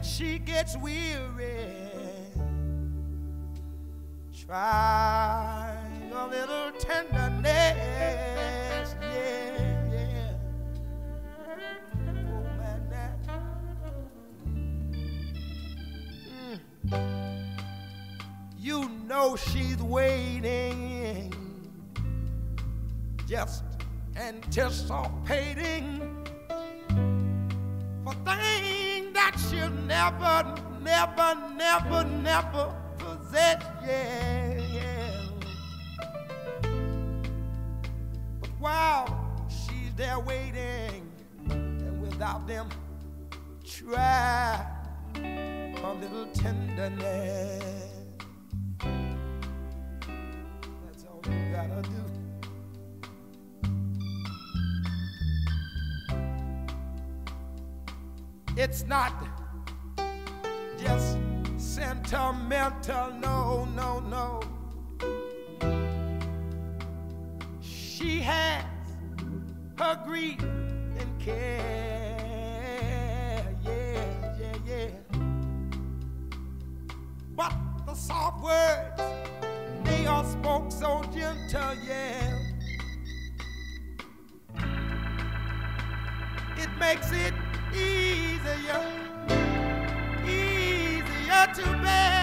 when she gets weary, try a little tenderness. Yeah, yeah. Oh, man, that. Mm. You know she's waiting, just anticipating she'll never, never, never, never possess. Yeah, yeah. But while she's there waiting, and without them, try a little tenderness. That's all you gotta do. It's not sentimental, no, no, no. She has her grief and care, yeah, yeah, yeah. But the soft words, they are spoke so gentle, yeah. It makes it easier to bed.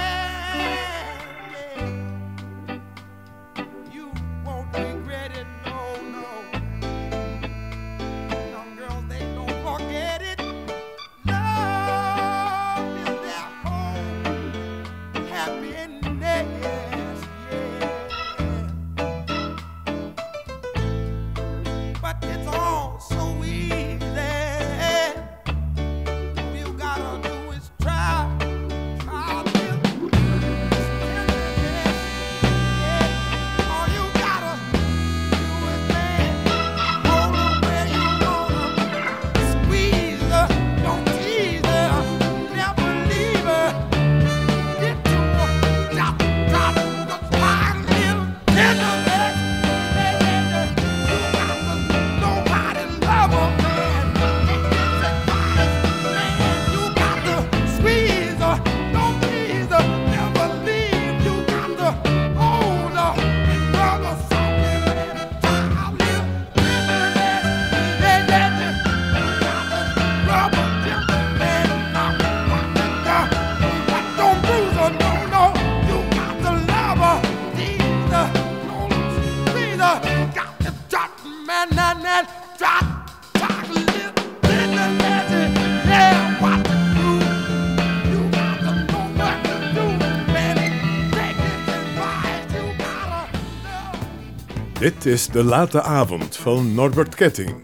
Is De Late Avond van Norbert Ketting.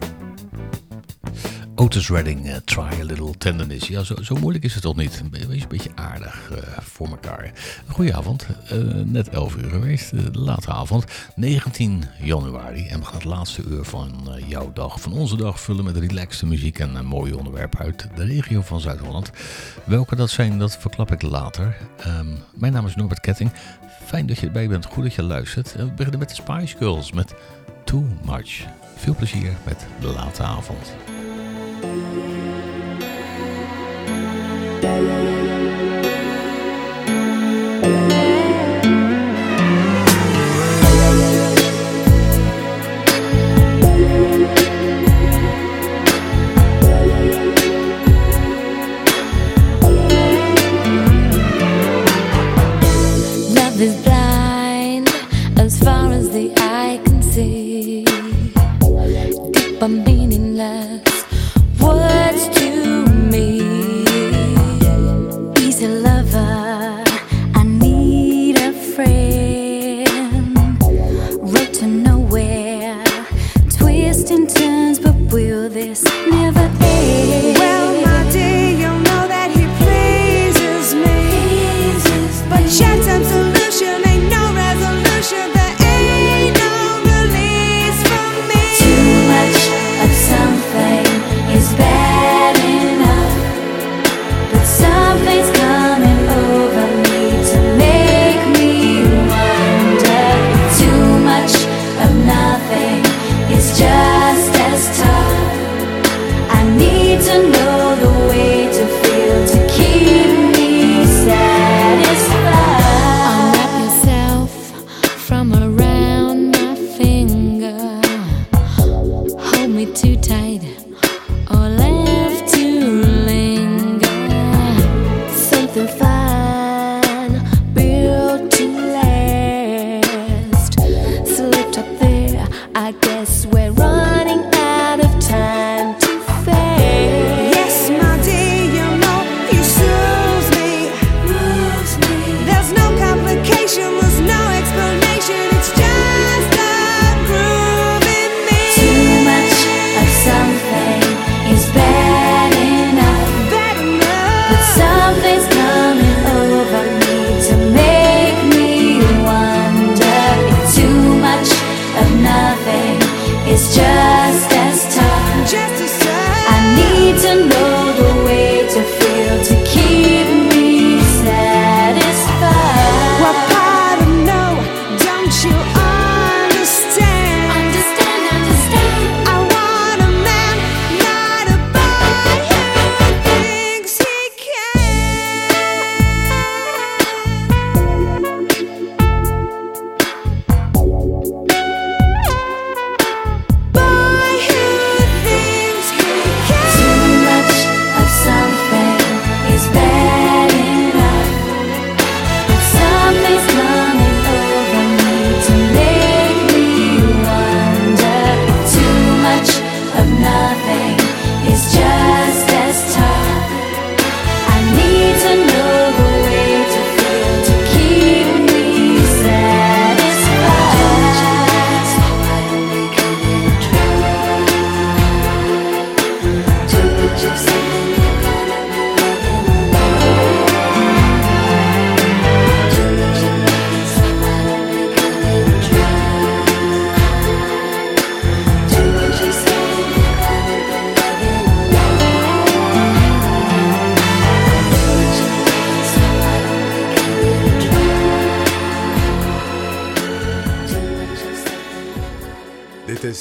Otis Redding, eh, Try a Little Tenderness. Ja, zo, zo moeilijk is het toch niet? Wees een beetje aardig eh, voor elkaar. Goedenavond, eh, net 11 uur geweest, eh, de late avond, 19 januari. En we gaan het laatste uur van jouw dag, van onze dag, vullen met relaxte muziek en een mooie onderwerpen uit de regio van Zuid-Holland. Welke dat zijn, dat verklap ik later. Ehm, mijn naam is Norbert Ketting. Fijn dat je erbij bent, goed dat je luistert. We beginnen met de Spice Girls, met Too Much. Veel plezier met de late avond.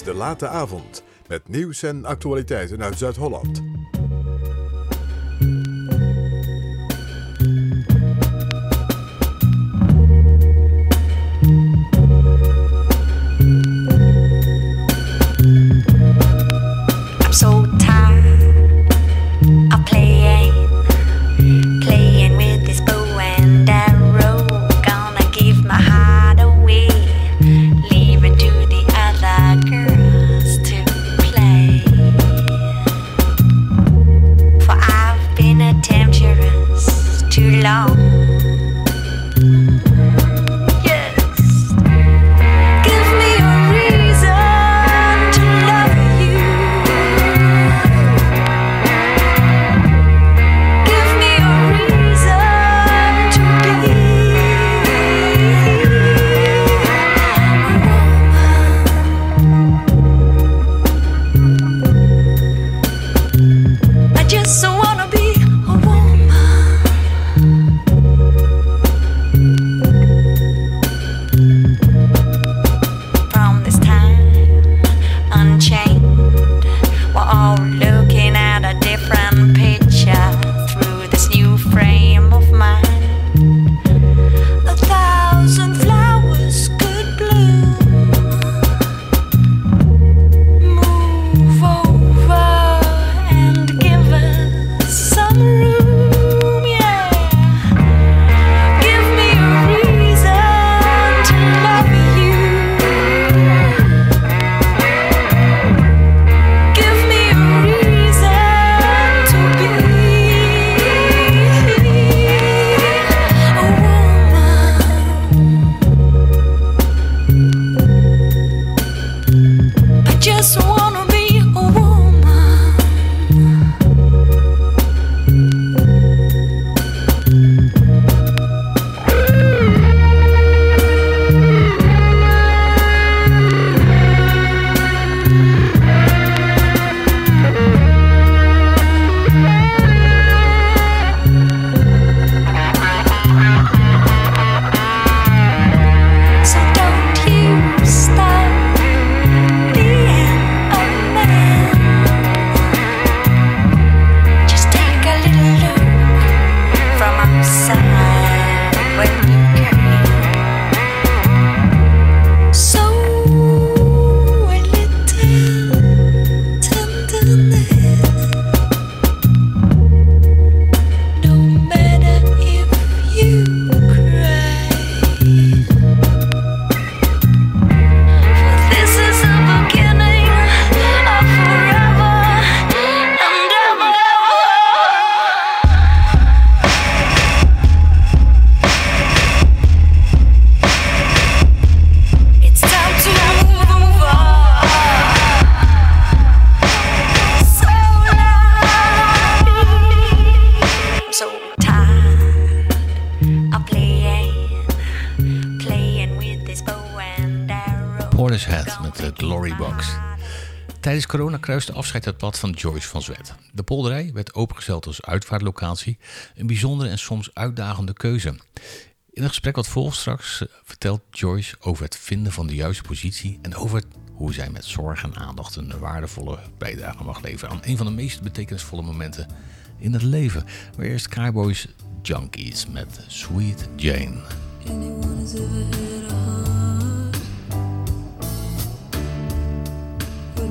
De Late Avond met nieuws en actualiteiten uit Zuid-Holland. Tijdens corona kruiste afscheid het pad van Joyce van Zwet. De polderij werd opengesteld als uitvaartlocatie. Een bijzondere en soms uitdagende keuze. In een gesprek wat volgt straks eh, vertelt Joyce over het vinden van de juiste positie en over hoe zij met zorg en aandacht een waardevolle bijdrage mag leveren aan een van de meest betekenisvolle momenten in het leven. Maar eerst Cowboys Junkies met Sweet Jane.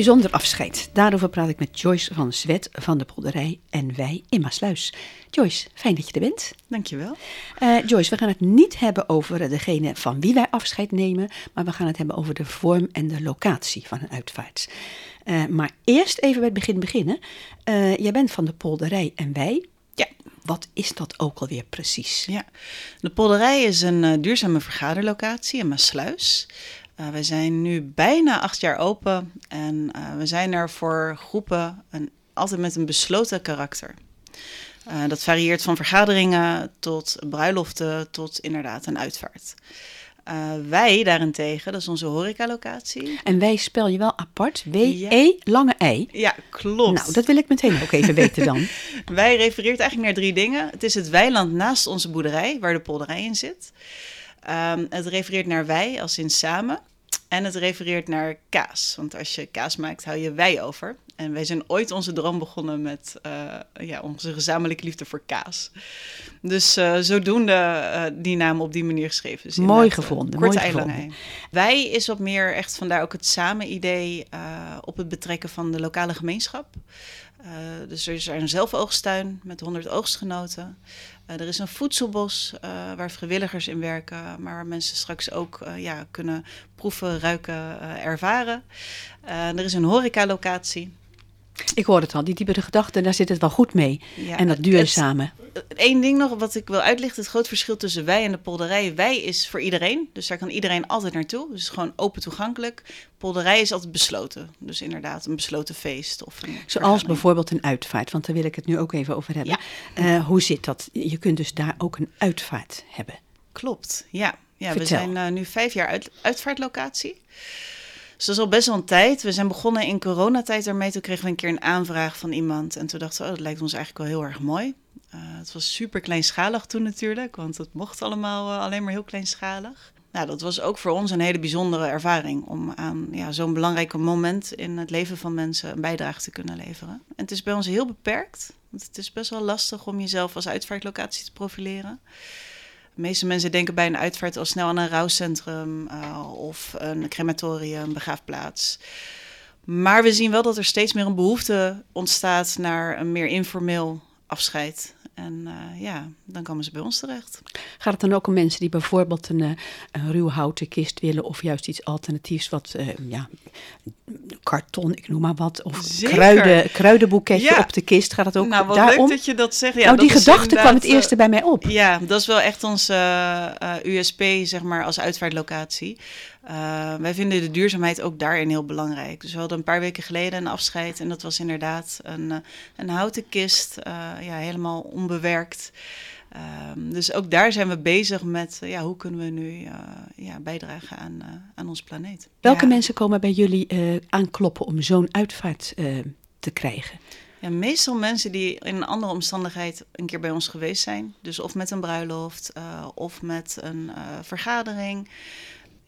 Bijzonder afscheid. Daarover praat ik met Joyce van Zwet van de Polderij en wij in Maasluis. Joyce, fijn dat je er bent. Dankjewel. Eh Joyce, we gaan het niet hebben over degene van wie wij afscheid nemen, maar we gaan het hebben over de vorm en de locatie van een uitvaart. Eh, maar eerst even bij het begin beginnen. Eh, jij bent van de Polderij en wij. Ja. Wat is dat ook alweer precies? Ja, de polderij is een eh, duurzame vergaderlocatie in Maasluis. Eh wij zijn nu bijna acht jaar open en eh, we zijn er voor groepen en altijd met een besloten karakter. Eh, dat varieert van vergaderingen tot bruiloften tot inderdaad een uitvaart. Wij daarentegen, dat is onze horecalocatie. En wij spel je wel apart. W-E, lange ei. Ja, klopt. Nou, dat wil ik meteen ook even weten dan. Wij refereert eigenlijk naar drie dingen. Het is het weiland naast onze boerderij, waar de polderij in zit. Ehm, het refereert naar wij, als in samen. En het refereert naar kaas. Want als je kaas maakt, hou je wij over. En wij zijn ooit onze droom begonnen met eh, ja, onze gezamenlijke liefde voor kaas. Dus eh, zodoende eh, die naam op die manier geschreven. Dus Mooi gevonden, Korte mooi gevonden. Wij is wat meer echt vandaar ook het samen idee op het betrekken van de lokale gemeenschap. Dus er is er een zelfoogsttuin met 100 oogstgenoten. Eh, er is een voedselbos eh, waar vrijwilligers in werken, maar waar mensen straks ook eh, ja, kunnen proeven, ruiken, ervaren. Er is een horecalocatie. Ik hoor het al, die diepere gedachten, daar zit het wel goed mee. Ja, en dat duurzame. Eén ding nog wat ik wil uitlichten: het groot verschil tussen wij en de polderij. Wij is voor iedereen, dus daar kan iedereen altijd naartoe. Dus het is gewoon open toegankelijk. Polderij is altijd besloten. Dus inderdaad, een besloten feest. Of Zoals vergadering. bijvoorbeeld een uitvaart, want daar wil ik het nu ook even over hebben. Eh, hoe zit dat? Je kunt dus daar ook een uitvaart hebben. Klopt, ja. ja we zijn eh, nu vijf jaar uit, uitvaartlocatie. Dus dat is al best wel een tijd. We zijn begonnen in coronatijd ermee. Toen kregen we een keer een aanvraag van iemand. En toen dachten we, oh, dat lijkt ons eigenlijk wel heel erg mooi. Eh, het was super kleinschalig toen natuurlijk, want het mocht allemaal eh, alleen maar heel kleinschalig. Nou, dat was ook voor ons een hele bijzondere ervaring om aan ja, zo'n belangrijk moment in het leven van mensen een bijdrage te kunnen leveren. En het is bij ons heel beperkt, want het is best wel lastig om jezelf als uitvaartlocatie te profileren. De meeste mensen denken bij een uitvaart al snel aan een rouwcentrum eh, of een crematorium, een begraafplaats. Maar we zien wel dat er steeds meer een behoefte ontstaat naar een meer informeel afscheid. En eh, ja, dan komen ze bij ons terecht. Gaat het dan ook om mensen die bijvoorbeeld een, eh, een ruw houten kist willen of juist iets alternatiefs wat eh, ja, karton, ik noem maar wat. Of Zeker. kruiden, kruidenboeketje Ja. op de kist. Gaat het ook nou, wat daarom? leuk dat je dat zegt. Ja, nou, dat die gedachte kwam het eerste bij mij op. Ja, dat is wel echt onze USP, zeg maar, als uitvaartlocatie. Eh, wij vinden de duurzaamheid ook daarin heel belangrijk. Dus we hadden een paar weken geleden een afscheid. En dat was inderdaad een, eh, een houten kist, eh, ja, helemaal onbewerkt. Ehm, dus ook daar zijn we bezig met ja, hoe kunnen we nu eh, ja, bijdragen aan, eh, aan onze planeet. Welke Ja. mensen komen bij jullie eh, aankloppen om zo'n uitvaart te krijgen? Ja, meestal mensen die in een andere omstandigheid een keer bij ons geweest zijn. Dus of met een bruiloft eh, of met een eh, vergadering.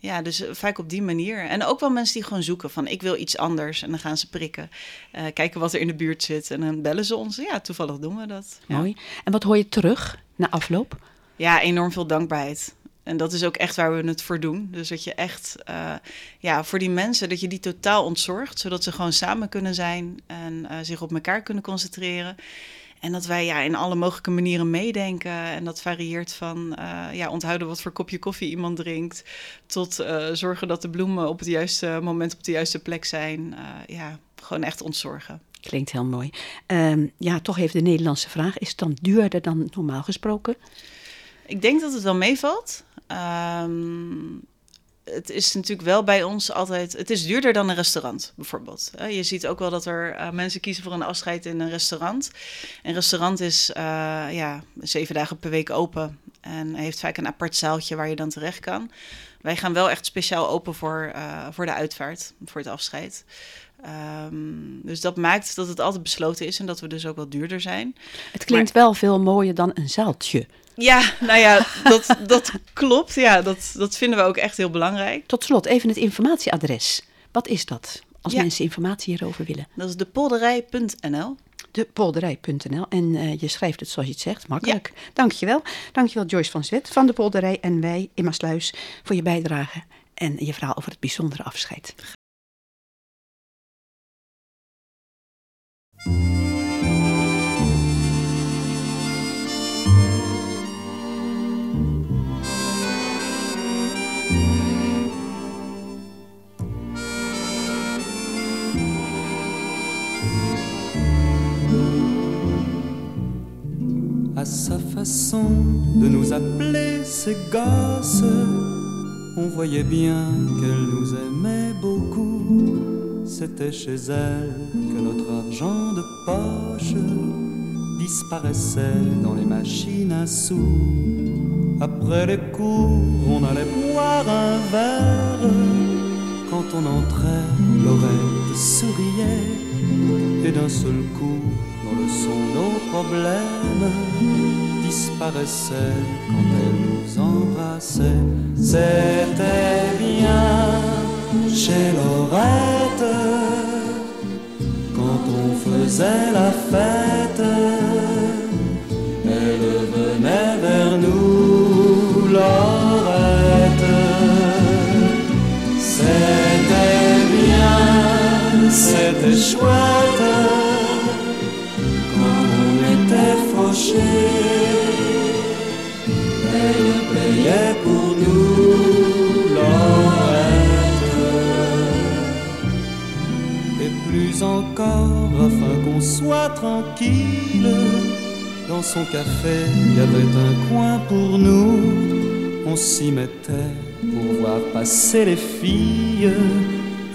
Ja, dus eh, vaak op die manier. En ook wel mensen die gewoon zoeken van ik wil iets anders. En dan gaan ze prikken, eh, kijken wat er in de buurt zit. En dan bellen ze ons. Ja, toevallig doen we dat. Ja. Mooi. En wat hoor je terug na afloop? Ja, enorm veel dankbaarheid. En dat is ook echt waar we het voor doen. Dus dat je echt, eh, ja, voor die mensen, dat je die totaal ontzorgt. Zodat ze gewoon samen kunnen zijn en zich op elkaar kunnen concentreren. En dat wij ja, in alle mogelijke manieren meedenken. En dat varieert van eh, ja, onthouden wat voor kopje koffie iemand drinkt. Tot eh, zorgen dat de bloemen op het juiste moment op de juiste plek zijn. Eh, ja, gewoon echt ontzorgen. Klinkt heel mooi. Ehm, ja, toch even de Nederlandse vraag. Is het dan duurder dan normaal gesproken? Ik denk dat het wel meevalt. Ehm, het is natuurlijk wel bij ons altijd. Het is duurder dan een restaurant, bijvoorbeeld. Je ziet ook wel dat er eh, mensen kiezen voor een afscheid in een restaurant. Een restaurant is eh, ja, zeven dagen per week open. En heeft vaak een apart zaaltje waar je dan terecht kan. Wij gaan wel echt speciaal open voor, eh, voor de uitvaart, voor het afscheid. Ehm, dus dat maakt dat het altijd besloten is en dat we dus ook wel duurder zijn. Het klinkt wel veel mooier dan een zaaltje. Ja, nou ja, dat, dat klopt. Ja, dat, dat vinden we ook echt heel belangrijk. Tot slot even het informatieadres. Wat is dat? Als Ja. mensen informatie hierover willen. Dat is depolderij.nl. Depolderij.nl. En eh, je schrijft het zoals je het zegt, makkelijk. Dankjewel. Dankjewel Joyce van Zwet van de Polderij en wij, Emma Sluis, voor je bijdrage en je verhaal over het bijzondere afscheid. Sa façon de nous appeler ses gosses, on voyait bien qu'elle nous aimait beaucoup. C'était chez elle que notre argent de poche disparaissait dans les machines à sous. Après les cours, on allait boire un verre. Quand on entrait, Laurette souriait et d'un seul coup, dans le son, nos problèmes disparaissaient quand elle nous embrassait. C'était bien chez Laurette quand on faisait la fête. Elle venait vers nous, Laurette. C'était bien, c'était chouette Elle payait pour nous. Et plus encore, afin qu'on soit tranquille, dans son café, il y avait un coin pour nous. On s'y mettait pour voir passer les filles.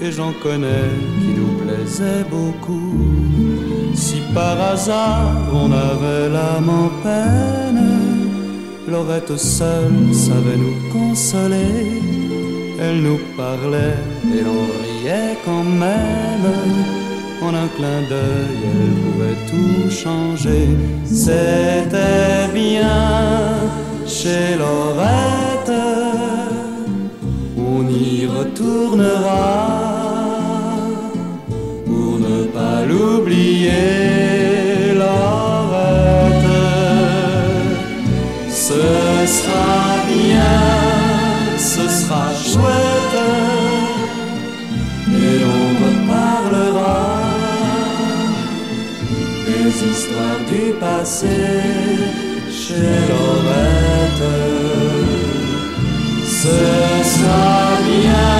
Et j'en connais qui nous plaisaient beaucoup. Si par hasard on avait l'âme en peine, Laurette seule savait nous consoler. Elle nous parlait et l'on riait quand même. En un clin d'œil, elle pouvait tout changer. C'était bien chez Laurette. On y retournera l'oublier, Laurette. Ce sera bien, ce sera chouette, et on reparlera des histoires du passé chez Laurette. Ce sera bien,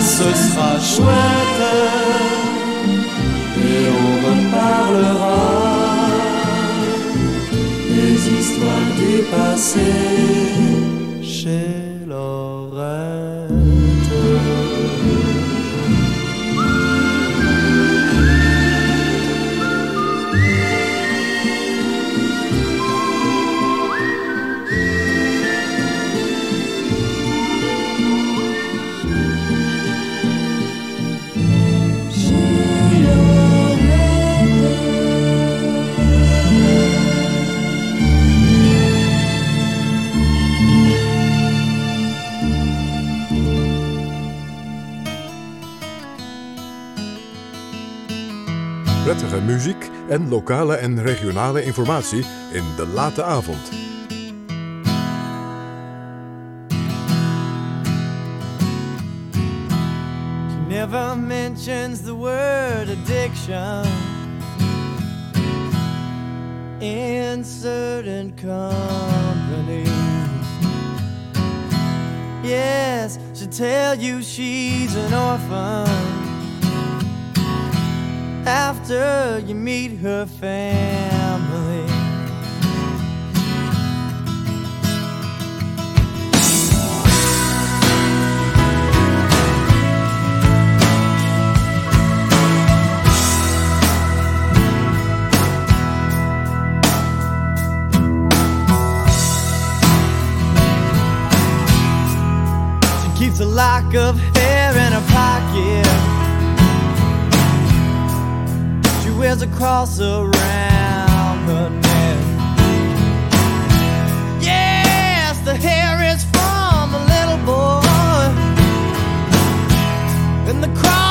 ce sera chouette parlera des histoires du passé. Chez Muziek en lokale en regionale informatie in de late avond. She never mentions the word addiction in certain company. Yes, she'll tell you she's an orphan after you meet her family. She keeps a lock of hair in her pocket. Wears a cross around her neck. Yes, the hair is from a little boy. And the cross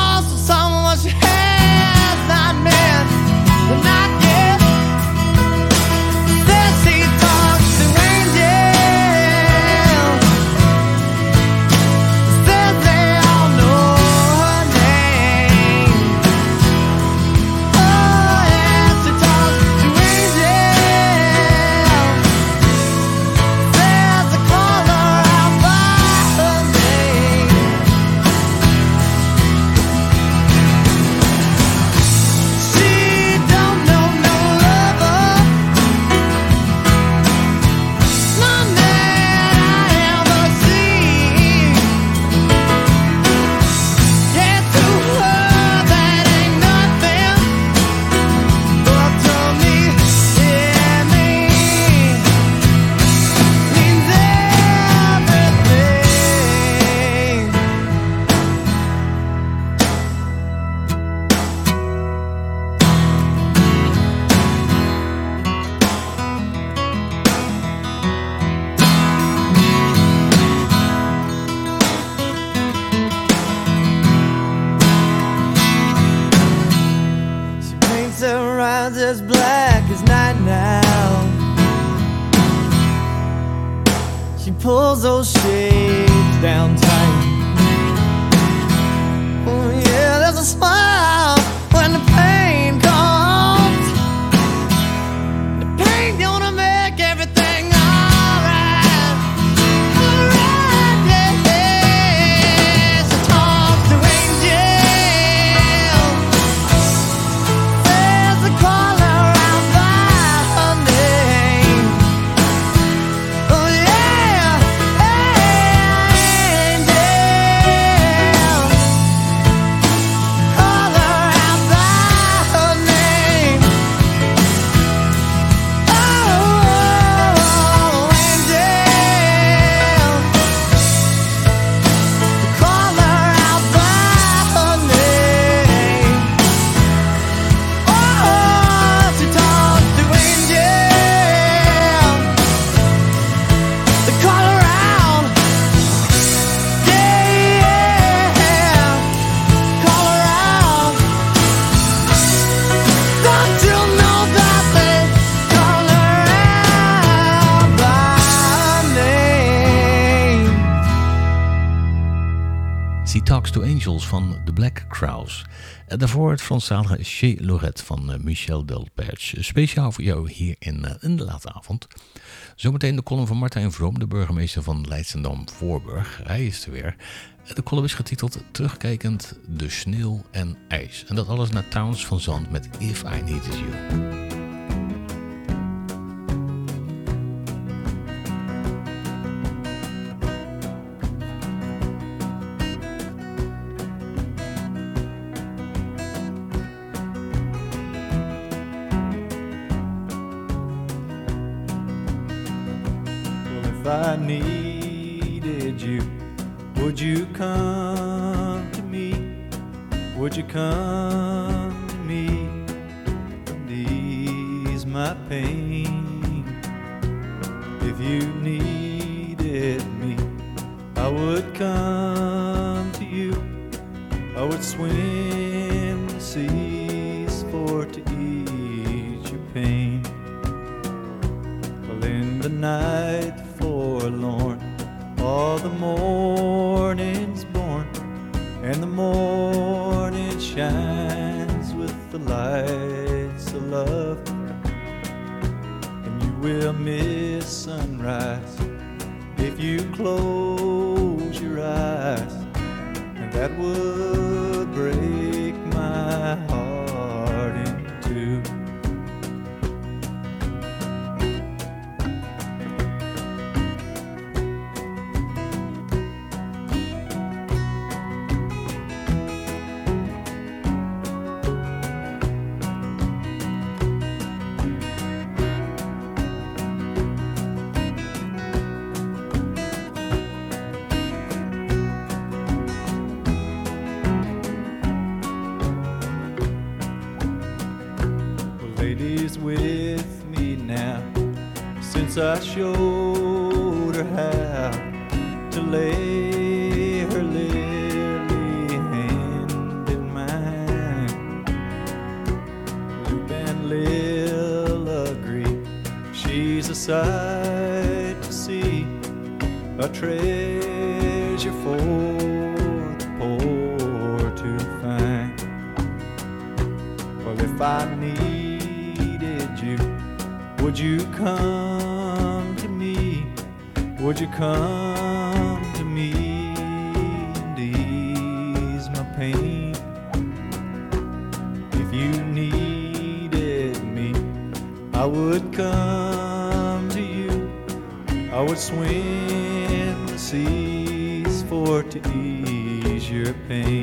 En daarvoor het Franstalige Chez Lorette van eh, Michel Delperche. Speciaal voor jou hier in, eh, in de late avond. Zometeen de column van Martijn Vroom, de burgemeester van Leidsendam-Voorburg. Hij is er weer. De column is getiteld Terugkijkend de sneeuw en ijs. En dat alles naar Towns van Zand met If I Needed You. I showed her how to lay her lily hand in mine. Luke and Lil agree she's a sight to see, a treasure for the poor to find. Well, if I needed you, would you come? Would you come to me and ease my pain? If you needed me, I would come to you. I would swim the seas for to ease your pain.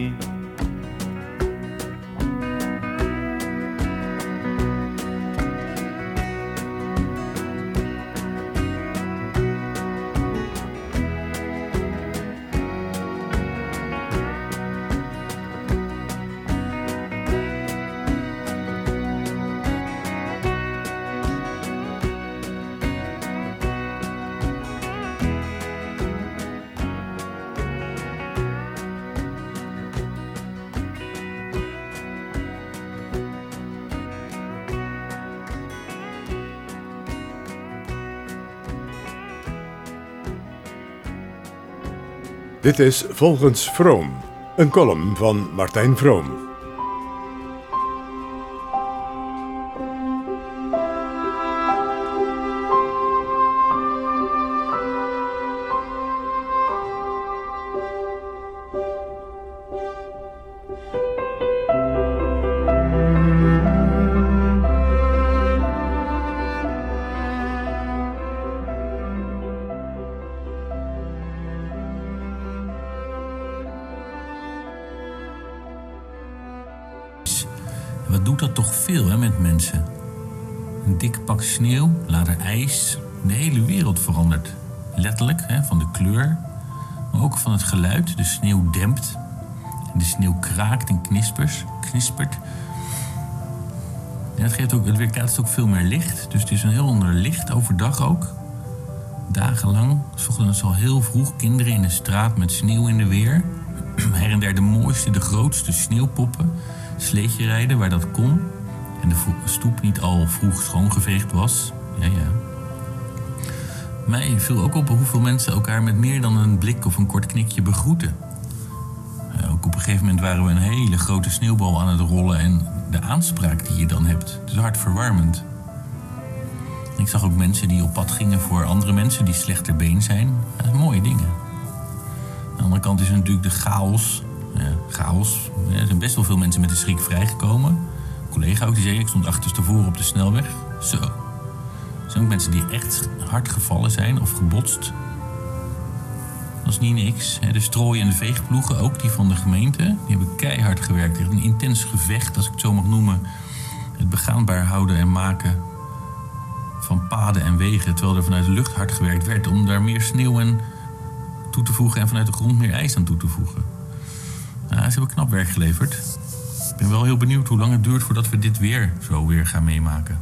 Dit is Volgens Vroom, een column van Martijn Vroom. Overdag ook. Dagenlang, 's ochtends al heel vroeg, kinderen in de straat met sneeuw in de weer. Her en der de mooiste, de grootste sneeuwpoppen. Sleetje rijden waar dat kon. En de stoep niet al vroeg schoongeveegd was. Ja, ja. Mij viel ook op hoeveel mensen elkaar met meer dan een blik of een kort knikje begroeten. Eh, Ook op een gegeven moment waren we een hele grote sneeuwbal aan het rollen en de aanspraak die je dan hebt, het is hartverwarmend. Ik zag ook mensen die op pad gingen voor andere mensen die slechter been zijn. Mooie dingen. Aan de andere kant is natuurlijk de chaos. Ja, chaos. Er zijn best wel veel mensen met de schrik vrijgekomen. Een collega ook die zei, ik stond achterstevoren op de snelweg. Zo. Er zijn ook mensen die echt hard gevallen zijn of gebotst. Dat is niet niks. De strooien en de veegploegen, ook die van de gemeente, die hebben keihard gewerkt. Echt een intens gevecht, als ik het zo mag noemen. Het begaanbaar houden en maken van paden en wegen, terwijl er vanuit de lucht hard gewerkt werd om daar meer sneeuw en toe te voegen en vanuit de grond meer ijs aan toe te voegen. Ja, ze hebben knap werk geleverd. Ik ben wel heel benieuwd hoe lang het duurt voordat we dit weer zo weer gaan meemaken.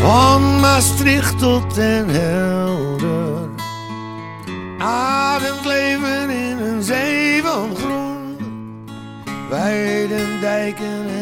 Van Maastricht tot Den Helder taken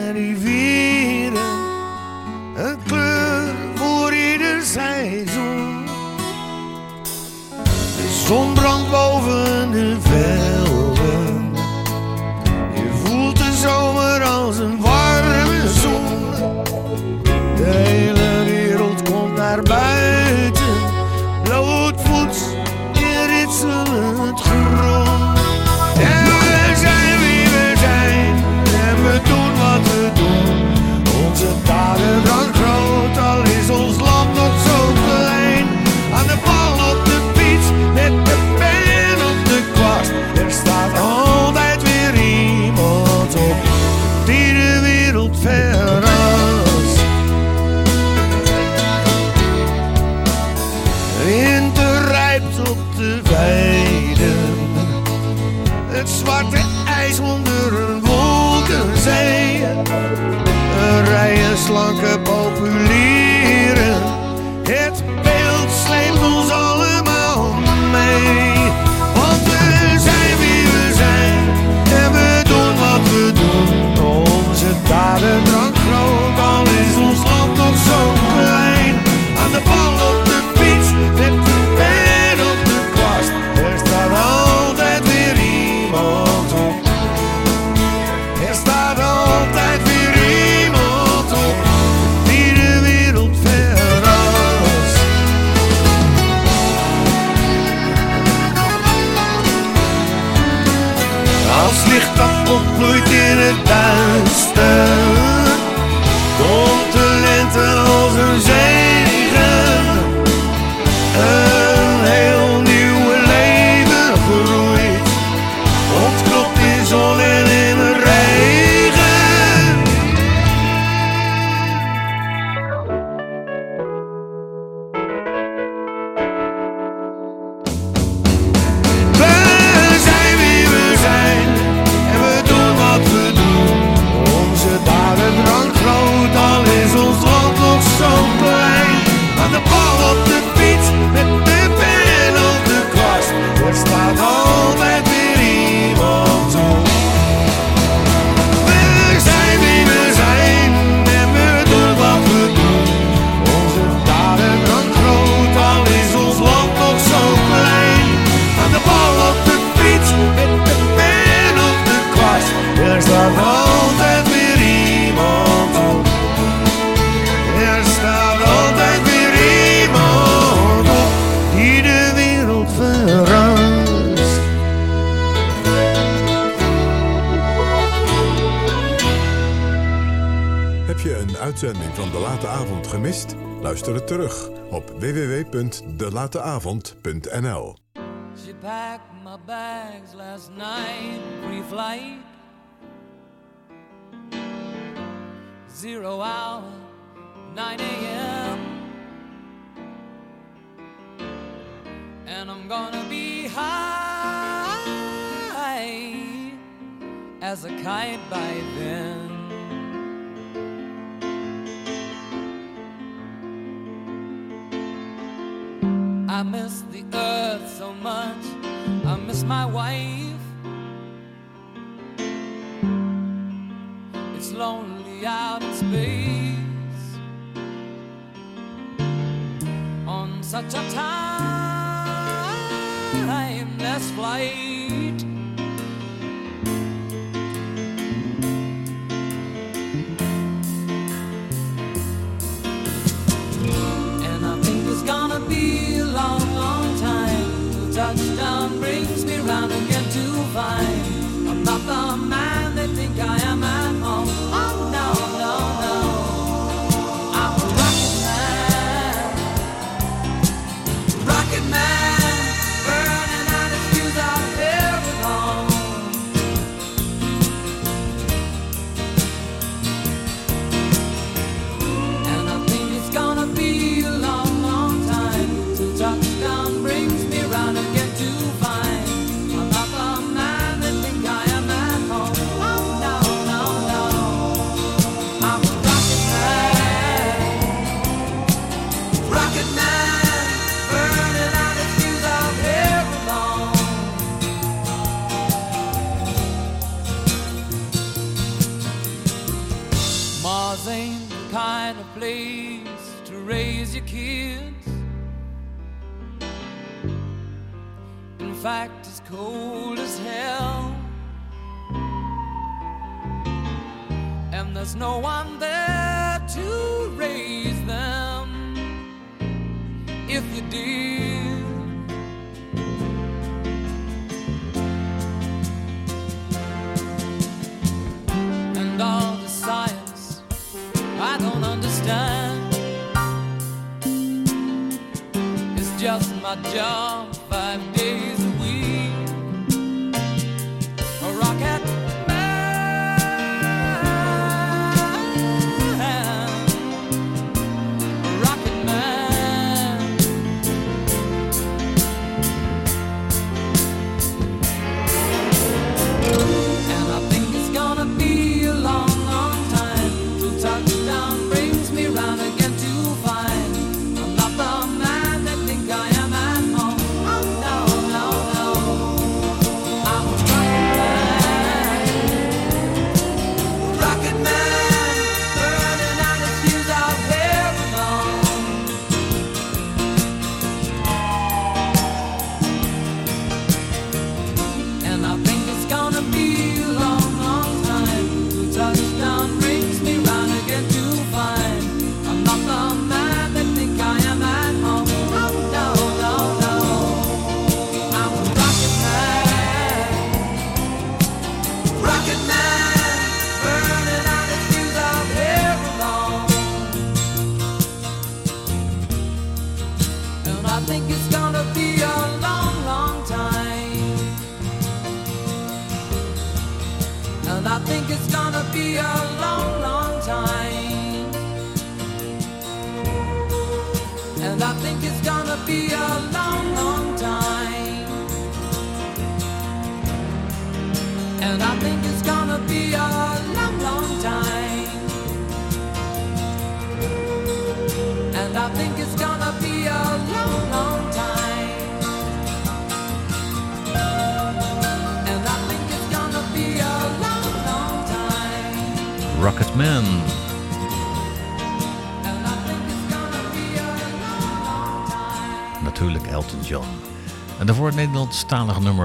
Het die de wereld verrast. Heb je een uitzending van De Late Avond gemist? Luister het terug op www.delateavond.nl She packed my bags last night, pre-flight. Zero hour, 9 a.m. And I'm gonna be high as a kite by then. I miss the earth so much. I miss my wife. It's lonely out in space on such a timeless flight. And I think it's gonna be a long, long time till touchdown brings me round again to find I'm not the man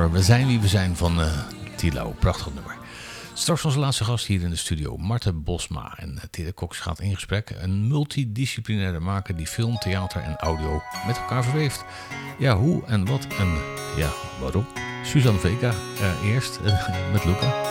We zijn wie we zijn van uh, Tilo. Prachtig nummer. Straks onze laatste gast hier in de studio, Marten Bosma. En eh, Tere Cox gaat in gesprek. Een multidisciplinaire maker die film, theater en audio met elkaar verweeft. Ja, hoe en wat en ja, waarom? Suzanne Vega eh, eerst met Luca.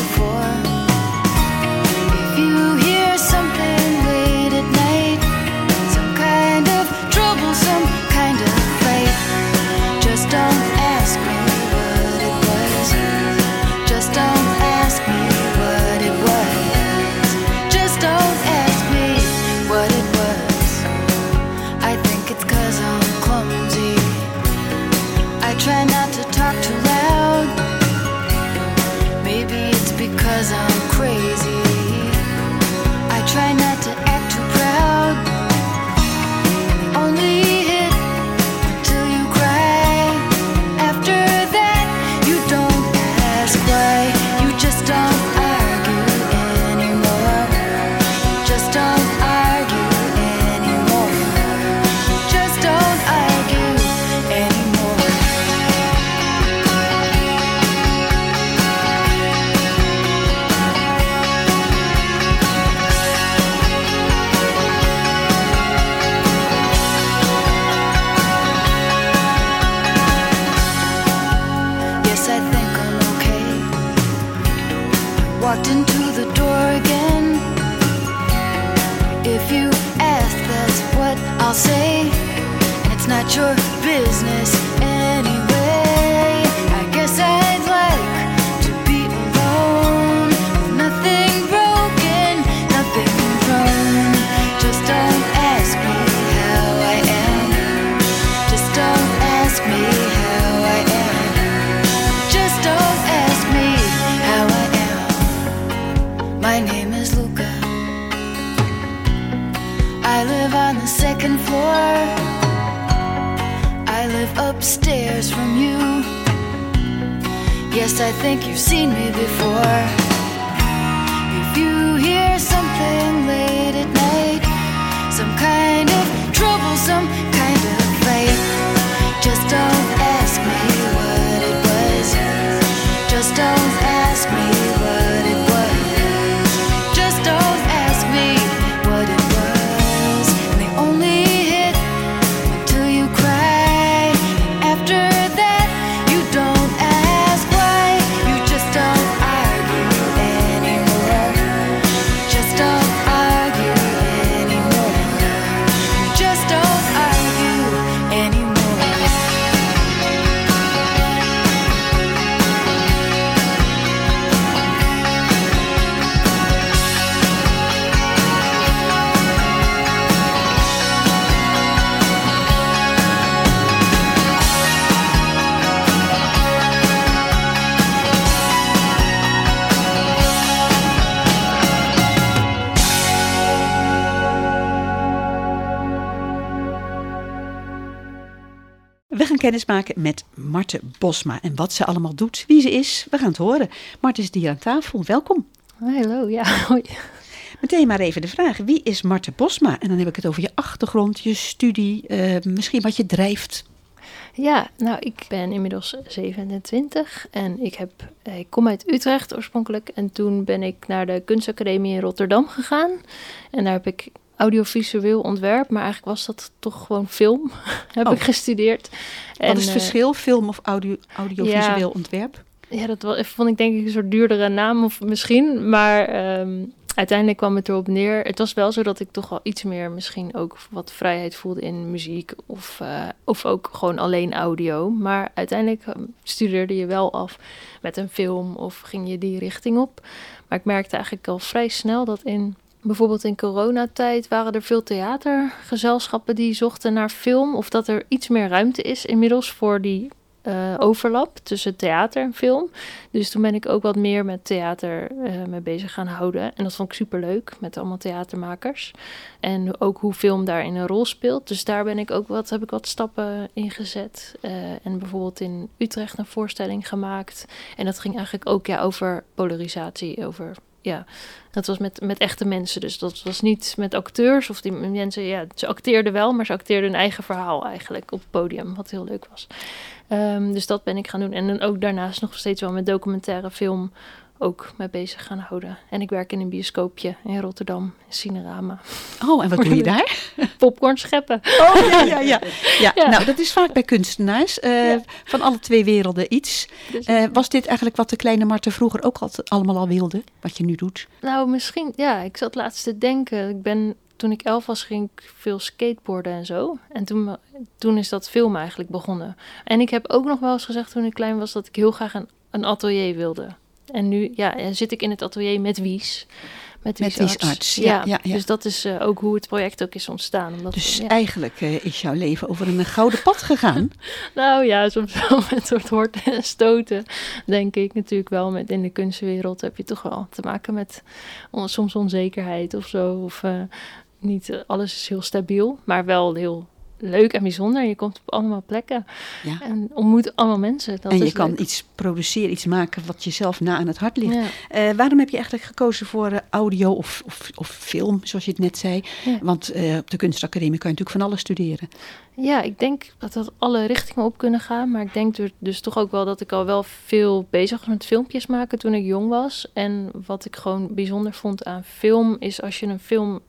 Think you've seen me before. Maken met Marte Bosma. En wat ze allemaal doet, wie ze is, we gaan het horen. Marte is hier aan tafel. Welkom. Hallo, ja, hoi. Meteen maar even de vraag. Wie is Marte Bosma? En dan heb ik het over je achtergrond, je studie, eh, misschien wat je drijft. Ja, nou, ik ben inmiddels 27 en ik, heb, ik kom uit Utrecht oorspronkelijk. En toen ben ik naar de kunstacademie in Rotterdam gegaan. En daar heb ik audiovisueel ontwerp, maar eigenlijk was dat toch gewoon film, heb Oh. ik gestudeerd. Wat is het eh, verschil, film of audio, audiovisueel ja. ontwerp? Ja, dat wa- vond ik denk ik een soort duurdere naam of misschien. Maar ehm, uiteindelijk kwam het erop neer. Het was wel zo dat ik toch wel iets meer misschien ook wat vrijheid voelde in muziek. Of, eh, of ook gewoon alleen audio. Maar uiteindelijk ehm, studeerde je wel af met een film of ging je die richting op. Maar ik merkte eigenlijk al vrij snel dat in... Bijvoorbeeld in coronatijd waren er veel theatergezelschappen die zochten naar film. Of dat er iets meer ruimte is inmiddels voor die eh, overlap tussen theater en film. Dus toen ben ik ook wat meer met theater eh, mee bezig gaan houden. En dat vond ik super leuk met allemaal theatermakers. En ook hoe film daarin een rol speelt. Dus daar ben ik ook wat, heb ik wat stappen in gezet. Eh, en bijvoorbeeld in Utrecht een voorstelling gemaakt. En dat ging eigenlijk ook ja, over polarisatie, over ja, dat was met, met echte mensen. Dus dat was niet met acteurs of die mensen. Ja, ze acteerden wel, maar ze acteerden hun eigen verhaal eigenlijk op het podium, wat heel leuk was. Ehm, dus dat ben ik gaan doen. En dan ook daarnaast nog steeds wel met documentaire film ook mee bezig gaan houden. En ik werk in een bioscoopje in Rotterdam, in Cinerama. Oh, en wat doe je daar? Popcorn scheppen. Oh, ja, ja, ja. ja. Ja. Nou, dat is vaak bij kunstenaars. eh, Van alle twee werelden iets. Eh, was dit eigenlijk wat de kleine Marten vroeger ook altijd allemaal al wilde? Wat je nu doet? Nou, misschien, ja, ik zat laatst te denken. Ik ben, toen ik elf was, ging ik veel skateboarden en zo. En toen, toen is dat film eigenlijk begonnen. En ik heb ook nog wel eens gezegd toen ik klein was dat ik heel graag een, een atelier wilde. En nu ja, en zit ik in het atelier met Wies. Met Met Wies Arts. Ja, ja, ja. Dus dat is eh, ook hoe het project ook is ontstaan. Omdat, Dus eigenlijk eh, is jouw leven over een gouden pad gegaan. Nou ja, soms wel met soort horten en stoten, denk ik natuurlijk wel. Met in de kunstwereld heb je toch wel te maken met on- soms onzekerheid of zo. Of eh, niet eh, alles is heel stabiel, maar wel heel leuk en bijzonder. Je komt op allemaal plekken Ja. en ontmoet allemaal mensen. Dat en je is kan leuk. iets produceren, iets maken wat jezelf na aan het hart ligt. Ja. Eh, waarom heb je eigenlijk gekozen voor eh, audio of, of, of film, zoals je het net zei? Ja. Want eh, op de kunstacademie kan je natuurlijk van alles studeren. Ja, ik denk dat dat alle richtingen op kunnen gaan. Maar ik denk dus toch ook wel dat ik al wel veel bezig was met filmpjes maken toen ik jong was. En wat ik gewoon bijzonder vond aan film is als je een film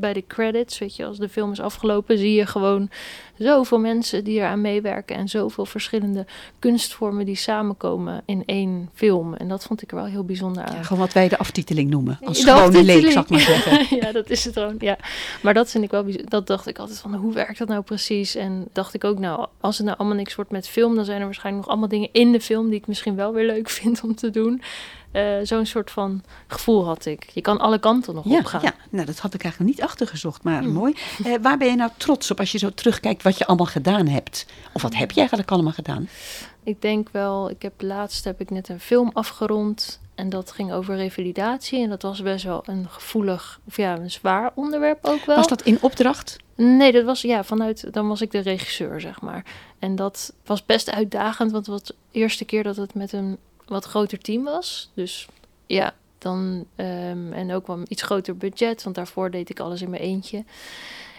bij de credits, weet je, als de film is afgelopen, zie je gewoon zoveel mensen die eraan meewerken en zoveel verschillende kunstvormen die samenkomen in één film. En dat vond ik er wel heel bijzonder aan. Gewoon wat wij de aftiteling noemen. Als De gewone leek, zal ik maar zeggen. ja, dat is het gewoon. Ja. Maar dat vind ik wel Dat dacht ik altijd van hoe werkt dat nou precies? En dacht ik ook, nou, als het nou allemaal niks wordt met film, dan zijn er waarschijnlijk nog allemaal dingen in de film die ik misschien wel weer leuk vind om te doen. Eh, Zo'n soort van gevoel had ik. Je kan alle kanten nog Ja, opgaan. ja, nou dat had ik eigenlijk niet achtergezocht, maar Hmm. mooi. Eh, waar ben je nou trots op als je zo terugkijkt wat je allemaal gedaan hebt? Of wat heb je eigenlijk allemaal gedaan? Ik denk wel, ik heb laatst heb ik net een film afgerond. En dat ging over revalidatie. En dat was best wel een gevoelig, of ja, een zwaar onderwerp ook wel. Was dat in opdracht? Nee, dat was ja, vanuit, dan was ik de regisseur, zeg maar. En dat was best uitdagend, want het was de eerste keer dat het met een wat groter team was. Dus ja, dan, ehm, en ook wel een iets groter budget, want daarvoor deed ik alles in mijn eentje.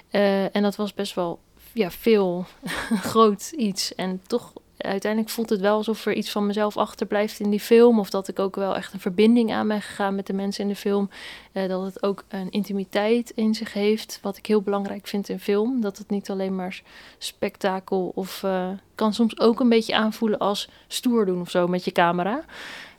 Eh, en dat was best wel ja, veel groot iets. En toch, uiteindelijk voelt het wel alsof er iets van mezelf achterblijft in die film. Of dat ik ook wel echt een verbinding aan ben gegaan met de mensen in de film. Eh, dat het ook een intimiteit in zich heeft, wat ik heel belangrijk vind in film. Dat het niet alleen maar spektakel of eh, kan soms ook een beetje aanvoelen als stoer doen of zo met je camera.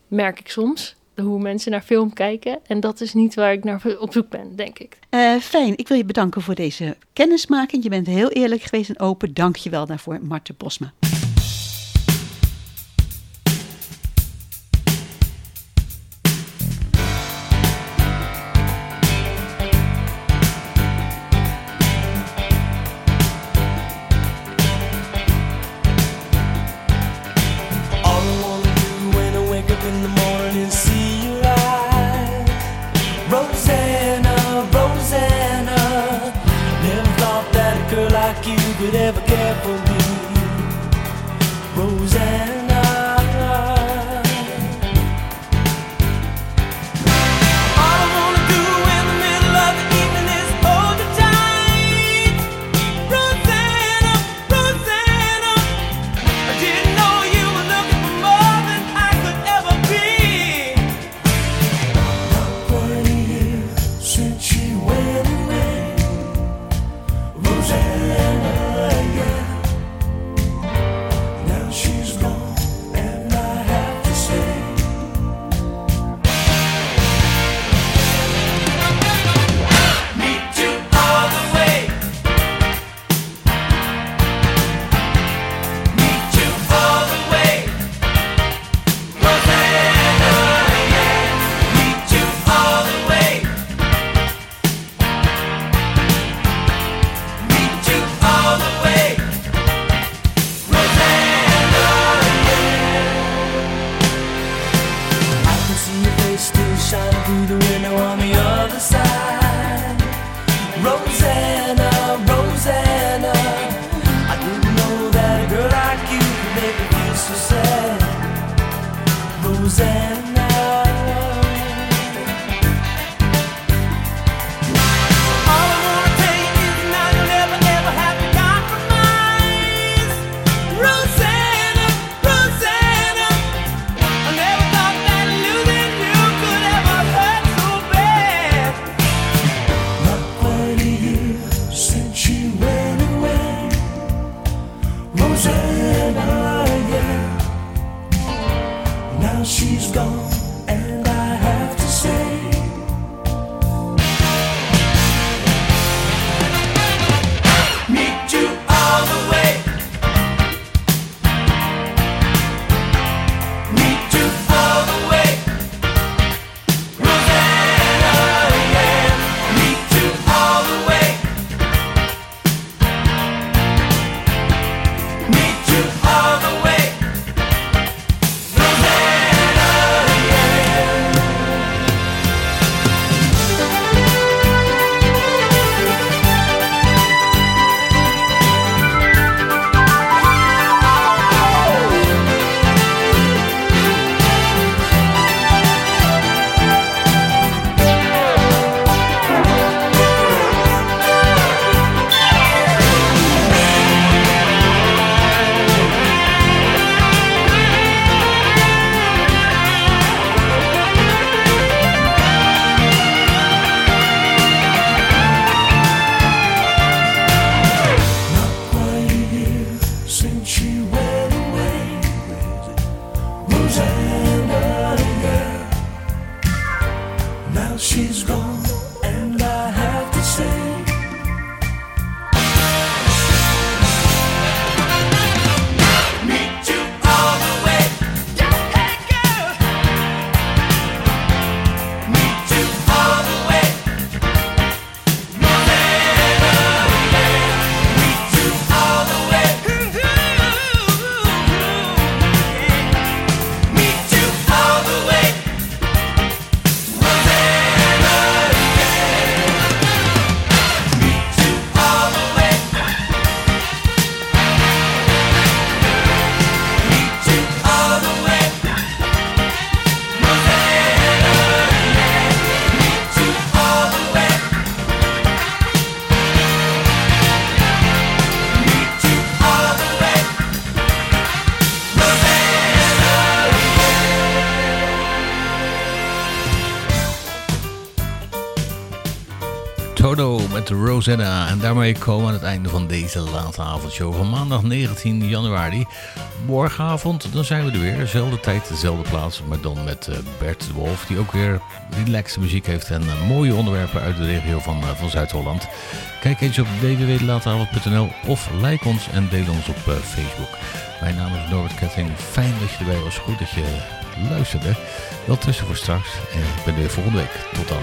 Merk ik soms hoe mensen naar film kijken. En dat is niet waar ik naar op zoek ben, denk ik. Eh, fijn, ik wil je bedanken voor deze kennismaking. Je bent heel eerlijk geweest en open. Dank je wel daarvoor, Marten Bosma. En daarmee komen we aan het einde van deze late avondshow van maandag 19 januari. Morgenavond, dan zijn we er weer. Dezelfde tijd, dezelfde plaats. Maar dan met eh, Bert de Wolf, die ook weer relaxe muziek heeft. En eh, mooie onderwerpen uit de regio van, eh, van Zuid-Holland. Kijk eens op www.lateavond.nl of like ons en deel ons op Facebook. Mijn naam is Norbert Ketting. Fijn dat je erbij was. Goed dat je luisterde. Wel tussen voor straks. En ik ben er weer volgende week. Tot dan.